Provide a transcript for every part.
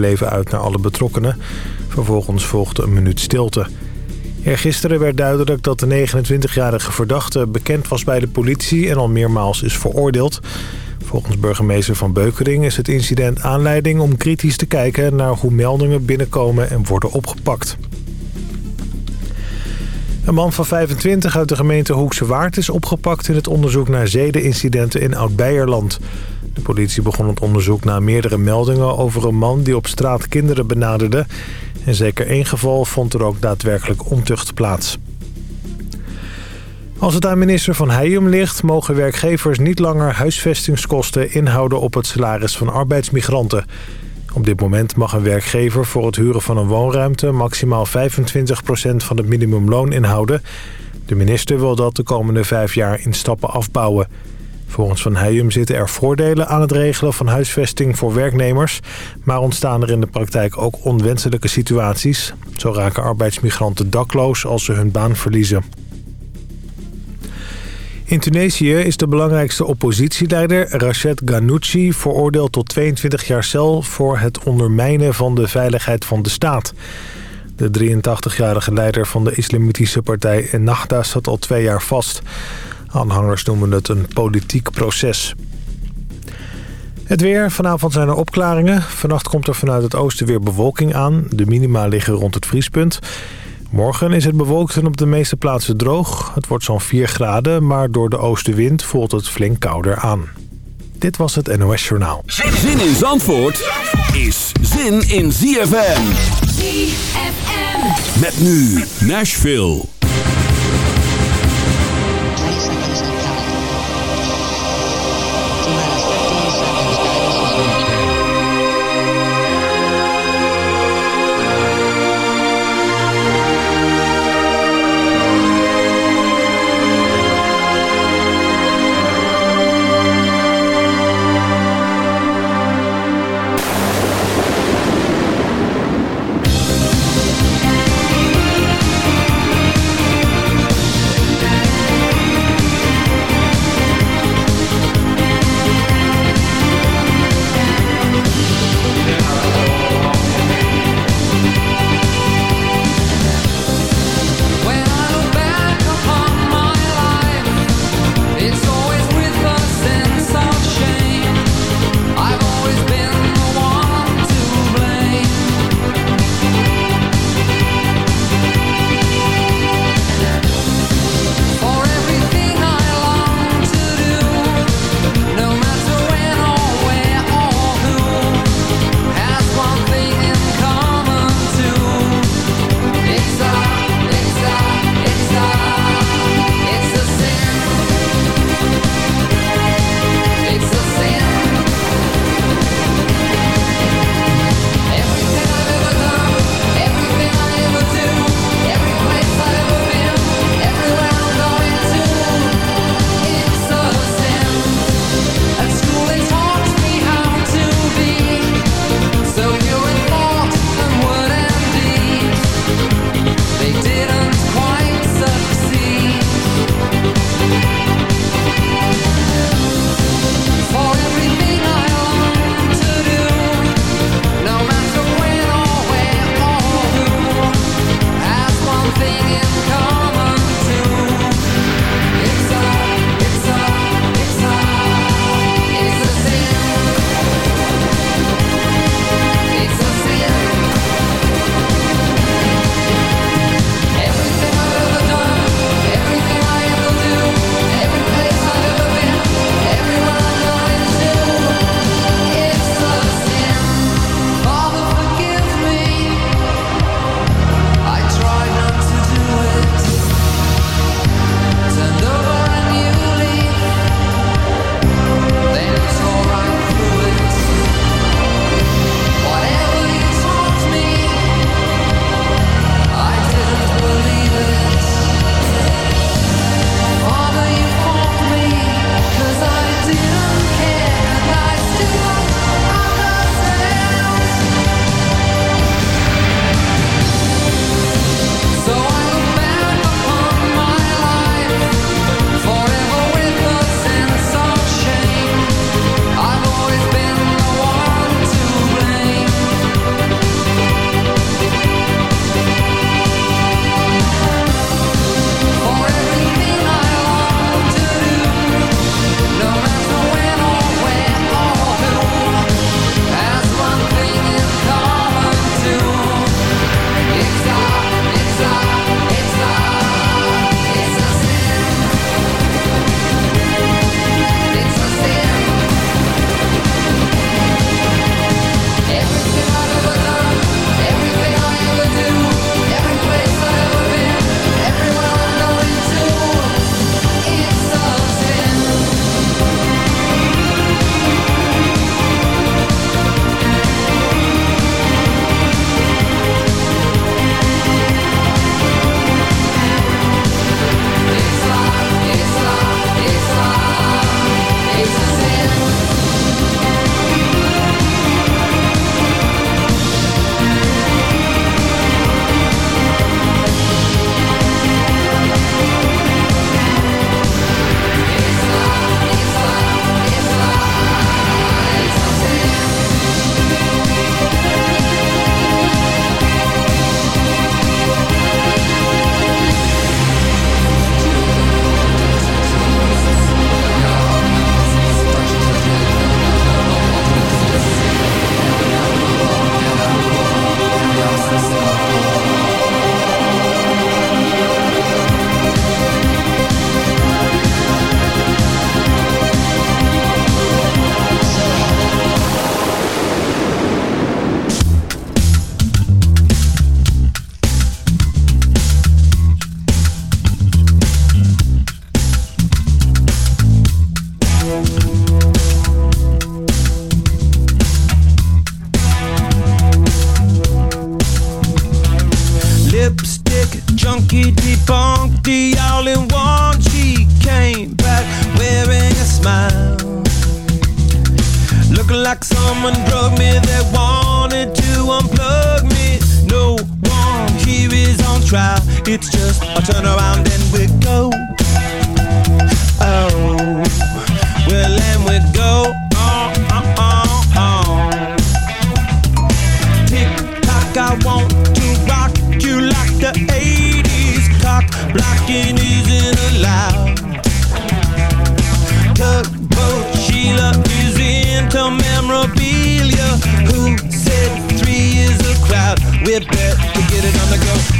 medeleven uit naar alle betrokkenen. Vervolgens volgde een minuut stilte. Eergisteren werd duidelijk dat de 29-jarige verdachte bekend was bij de politie... en al meermaals is veroordeeld. Volgens burgemeester Van Beukering is het incident aanleiding om kritisch te kijken... naar hoe meldingen binnenkomen en worden opgepakt. Een man van 25 uit de gemeente Hoekse Waard is opgepakt... in het onderzoek naar zedenincidenten in Oud-Beierland. De politie begon het onderzoek na meerdere meldingen over een man... die op straat kinderen benaderde. In zeker één geval vond er ook daadwerkelijk ontucht plaats. Als het aan minister Van Heijem ligt... mogen werkgevers niet langer huisvestingskosten inhouden op het salaris van arbeidsmigranten. Op dit moment mag een werkgever voor het huren van een woonruimte... maximaal 25% van het minimumloon inhouden. De minister wil dat de komende vijf jaar in stappen afbouwen. Volgens Van Heijem zitten er voordelen aan het regelen van huisvesting voor werknemers... maar ontstaan er in de praktijk ook onwenselijke situaties. Zo raken arbeidsmigranten dakloos als ze hun baan verliezen. In Tunesië is de belangrijkste oppositieleider Rachet Ghannouchi veroordeeld tot 22 jaar cel voor het ondermijnen van de veiligheid van de staat. De 83-jarige leider van de islamitische partij Ennahda zat al twee jaar vast. Aanhangers noemen het een politiek proces. Het weer. Vanavond zijn er opklaringen. Vannacht komt er vanuit het oosten weer bewolking aan. De minima liggen rond het vriespunt. Morgen is het bewolkt en op de meeste plaatsen droog. Het wordt zo'n 4 graden, maar door de oostenwind voelt het flink kouder aan. Dit was het NOS Journaal. Zin in Zandvoort is zin in ZFM. ZFM. Met nu Nashville. drinking isn't allowed. Tugboat Sheila is into memorabilia. Who said three is a crowd? We're bet get it on the go.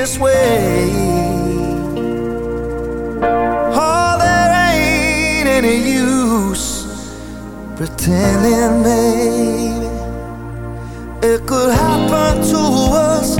this way. Oh, there ain't any use pretending, baby. It could happen to us.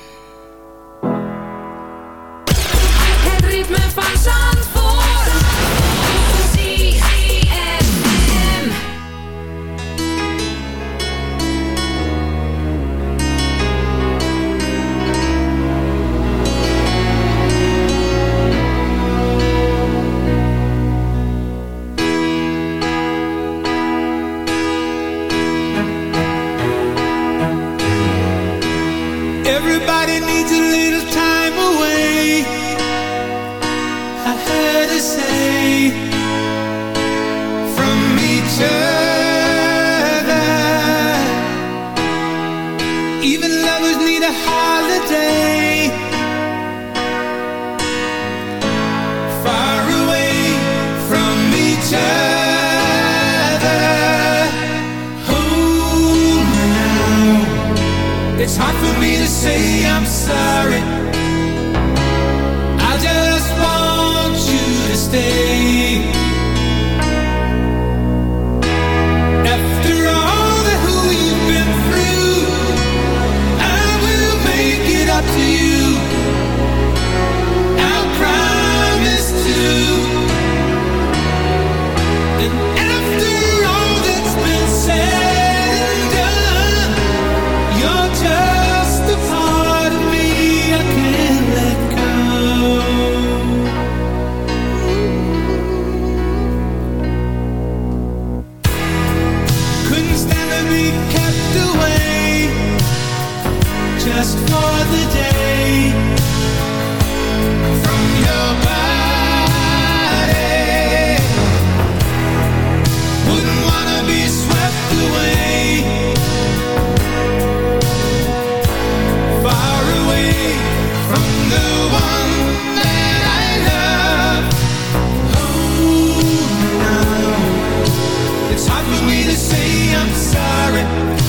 say I'm sorry.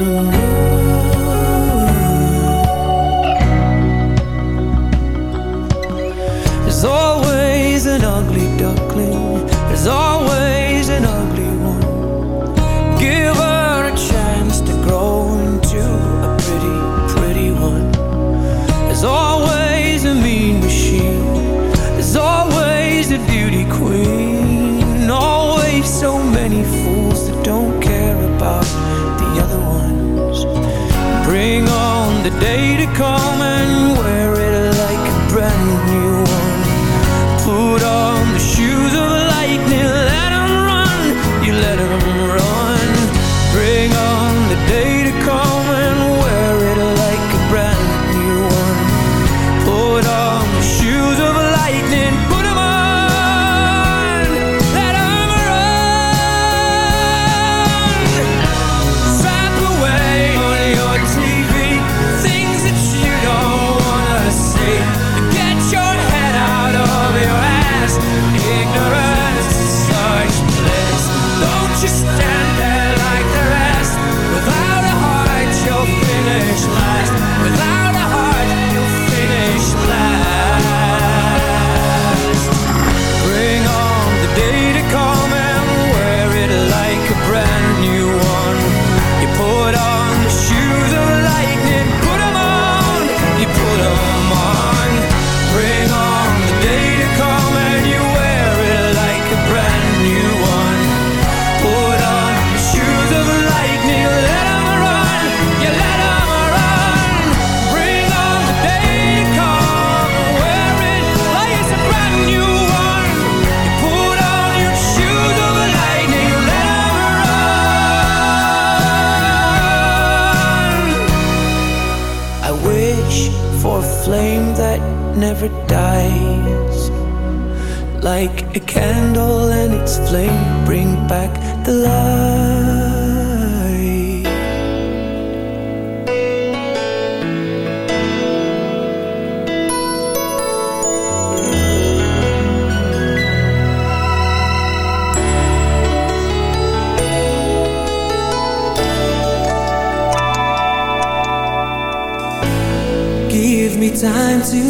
There's always an ugly duckling. There's always the day to come and never dies. Like a candle and its flame bring back the light. Give me time to